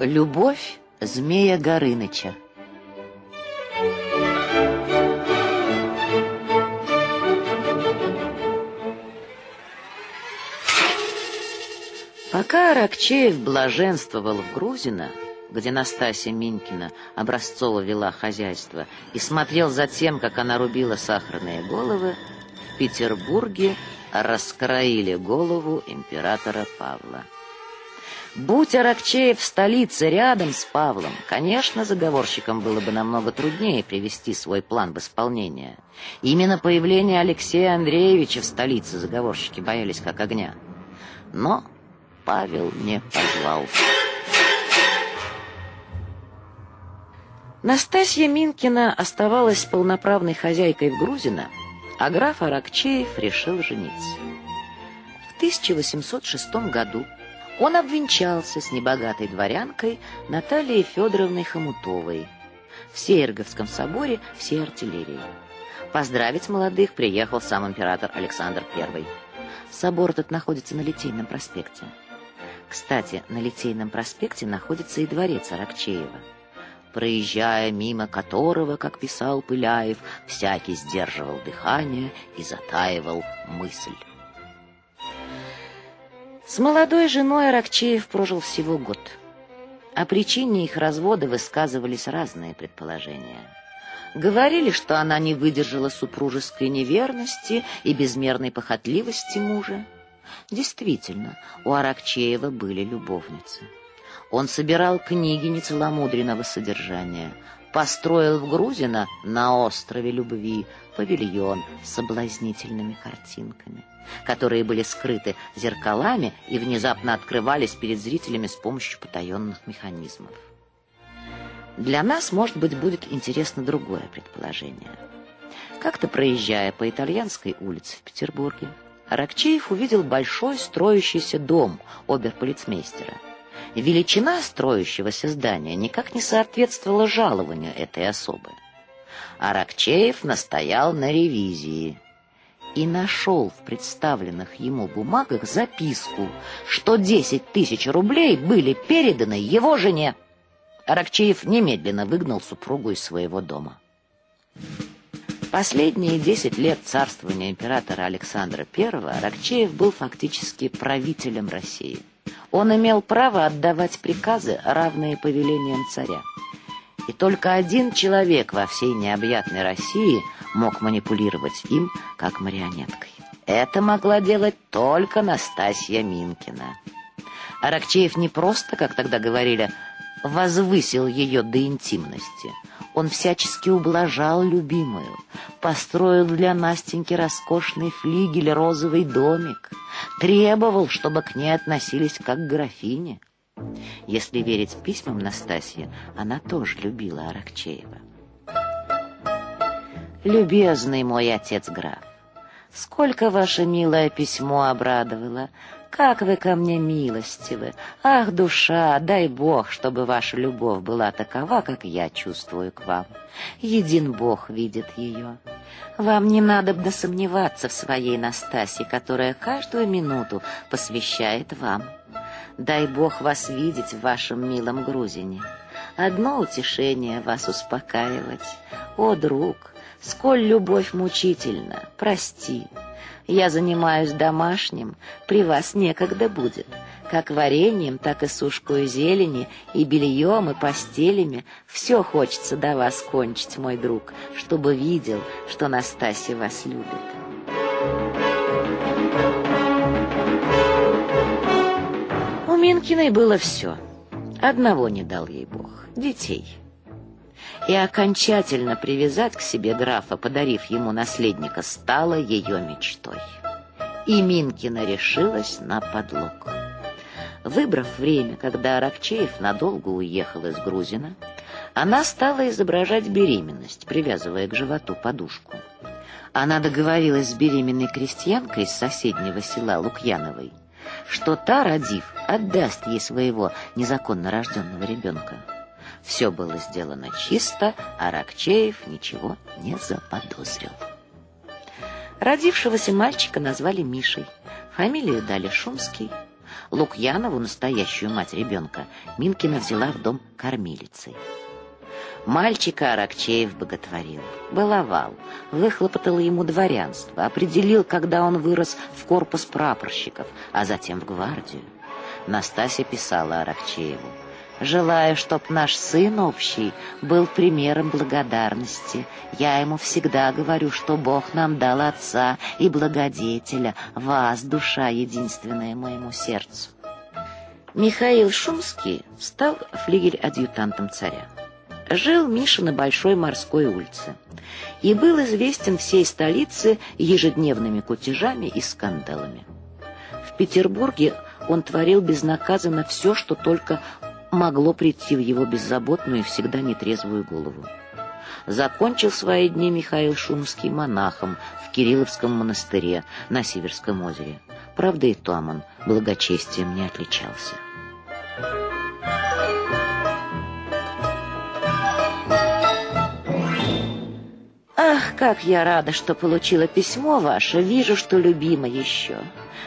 Любовь змея Горыныча Пока Аракчеев блаженствовал в Грузино, где Настасья Минькина образцово вела хозяйство и смотрел за тем, как она рубила сахарные головы, в Петербурге раскроили голову императора Павла. Будь Аракчеев в столице рядом с Павлом, конечно, заговорщикам было бы намного труднее привести свой план в исполнение. Именно появление Алексея Андреевича в столице заговорщики боялись как огня. Но Павел не позвал. Настасья Минкина оставалась полноправной хозяйкой в Грузино, а граф Аракчеев решил жениться. В 1806 году он обвенчался с небогатой дворянкой Натальей Федоровной Хомутовой в Сейерговском соборе всей артиллерии. Поздравить молодых приехал сам император Александр I. Собор этот находится на Литейном проспекте. Кстати, на Литейном проспекте находится и дворец Аракчеева проезжая мимо которого, как писал Пыляев, всякий сдерживал дыхание и затаивал мысль. С молодой женой Аракчеев прожил всего год. О причине их развода высказывались разные предположения. Говорили, что она не выдержала супружеской неверности и безмерной похотливости мужа. Действительно, у Аракчеева были любовницы. Он собирал книги нецеломудренного содержания, построил в Грузино на острове любви павильон с соблазнительными картинками, которые были скрыты зеркалами и внезапно открывались перед зрителями с помощью потаенных механизмов. Для нас, может быть, будет интересно другое предположение. Как-то проезжая по итальянской улице в Петербурге, Аракчеев увидел большой строящийся дом оберполицмейстера – Величина строящегося здания никак не соответствовала жалованию этой особы. Аракчеев настоял на ревизии и нашел в представленных ему бумагах записку, что 10 тысяч рублей были переданы его жене. Аракчеев немедленно выгнал супругу из своего дома. Последние 10 лет царствования императора Александра I Аракчеев был фактически правителем России. Он имел право отдавать приказы, равные повелениям царя. И только один человек во всей необъятной России мог манипулировать им, как марионеткой. Это могла делать только Настасья Минкина. Аракчеев не просто, как тогда говорили, возвысил ее до интимности – он всячески ублажал любимую, построил для Настеньки роскошный флигель, розовый домик, требовал, чтобы к ней относились как к графине. Если верить письмам Настасьи, она тоже любила Аракчеева. «Любезный мой отец граф, сколько ваше милое письмо обрадовало, как вы ко мне милостивы! Ах, душа, дай Бог, чтобы ваша любовь была такова, как я чувствую к вам. Един Бог видит ее. Вам не надо бы сомневаться в своей Настасье, которая каждую минуту посвящает вам. Дай Бог вас видеть в вашем милом Грузине. Одно утешение вас успокаивать. О, друг, сколь любовь мучительна, прости. Я занимаюсь домашним, при вас некогда будет. Как вареньем, так и сушкой зелени, и бельем, и постелями. Все хочется до вас кончить, мой друг, чтобы видел, что Настасья вас любит. У Минкиной было все. Одного не дал ей Бог — детей и окончательно привязать к себе графа, подарив ему наследника, стала ее мечтой. И Минкина решилась на подлог. Выбрав время, когда Аракчеев надолго уехал из Грузина, она стала изображать беременность, привязывая к животу подушку. Она договорилась с беременной крестьянкой из соседнего села Лукьяновой, что та, родив, отдаст ей своего незаконно рожденного ребенка. Все было сделано чисто, а Ракчеев ничего не заподозрил. Родившегося мальчика назвали Мишей, фамилию дали Шумский. Лукьянову, настоящую мать ребенка, Минкина взяла в дом кормилицей. Мальчика Аракчеев боготворил, баловал, выхлопотал ему дворянство, определил, когда он вырос в корпус прапорщиков, а затем в гвардию. Настасья писала Аракчееву. Желаю, чтоб наш сын общий был примером благодарности. Я ему всегда говорю, что Бог нам дал отца и благодетеля, вас, душа единственная моему сердцу. Михаил Шумский стал флигель-адъютантом царя. Жил Миша на Большой морской улице и был известен всей столице ежедневными кутежами и скандалами. В Петербурге он творил безнаказанно все, что только могло прийти в его беззаботную и всегда нетрезвую голову. Закончил свои дни Михаил Шумский монахом в Кирилловском монастыре на Северском озере. Правда, и там он благочестием не отличался. Ах, как я рада, что получила письмо ваше. Вижу, что любима еще.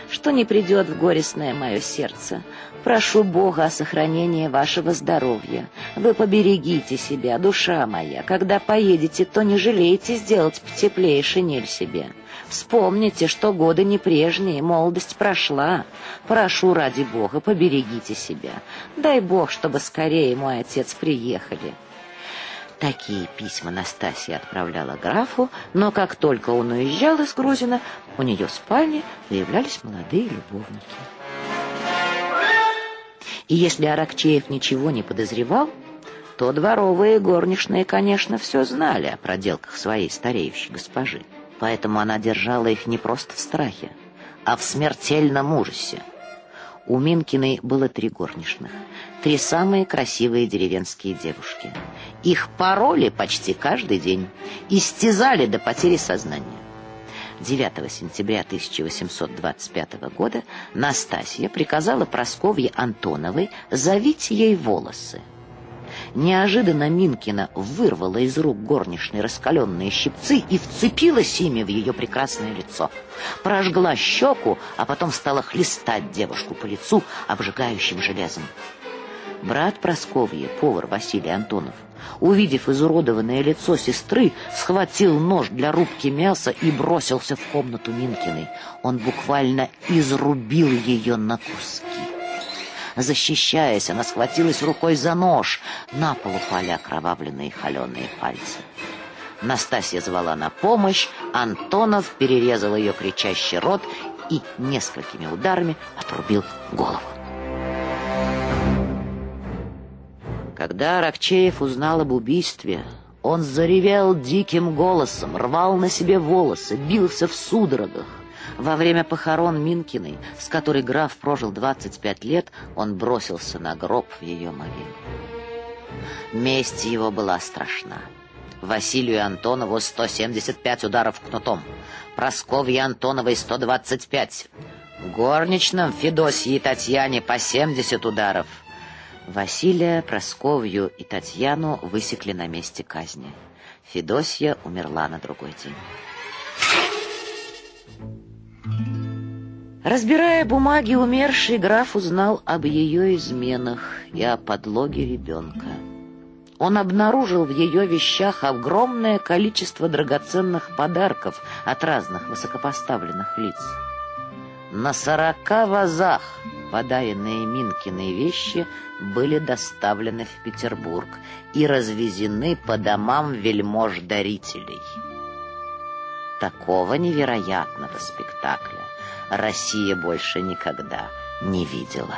Что не придет в горестное мое сердце. Прошу Бога о сохранении вашего здоровья. Вы поберегите себя, душа моя. Когда поедете, то не жалейте сделать потеплее шинель себе. Вспомните, что годы не прежние, молодость прошла. Прошу ради Бога, поберегите себя. Дай Бог, чтобы скорее мой отец приехали. Такие письма Настасья отправляла графу, но как только он уезжал из Грузина, у нее в спальне появлялись молодые любовники. И если Аракчеев ничего не подозревал, то дворовые горничные, конечно, все знали о проделках своей стареющей госпожи. Поэтому она держала их не просто в страхе, а в смертельном ужасе. У Минкиной было три горничных, три самые красивые деревенские девушки. Их пороли почти каждый день, истязали до потери сознания. 9 сентября 1825 года Настасья приказала Просковье Антоновой завить ей волосы. Неожиданно Минкина вырвала из рук горничной раскаленные щипцы и вцепилась ими в ее прекрасное лицо. Прожгла щеку, а потом стала хлестать девушку по лицу обжигающим железом. Брат Просковья, повар Василий Антонов, увидев изуродованное лицо сестры, схватил нож для рубки мяса и бросился в комнату Минкиной. Он буквально изрубил ее на куски. Защищаясь, она схватилась рукой за нож. На пол упали окровавленные холеные пальцы. Настасья звала на помощь, Антонов перерезал ее кричащий рот и несколькими ударами отрубил голову. Когда Аракчеев узнал об убийстве, он заревел диким голосом, рвал на себе волосы, бился в судорогах. Во время похорон Минкиной, с которой граф прожил 25 лет, он бросился на гроб в ее могилу. Месть его была страшна. Василию Антонову 175 ударов кнутом, Просковье Антоновой 125, горничным Федосье и Татьяне по 70 ударов. Василия, Просковью и Татьяну высекли на месте казни. Федосья умерла на другой день. Разбирая бумаги умершей, граф узнал об ее изменах и о подлоге ребенка. Он обнаружил в ее вещах огромное количество драгоценных подарков от разных высокопоставленных лиц. На сорока вазах подаренные Минкины вещи были доставлены в Петербург и развезены по домам вельмож-дарителей. Такого невероятного спектакля Россия больше никогда не видела.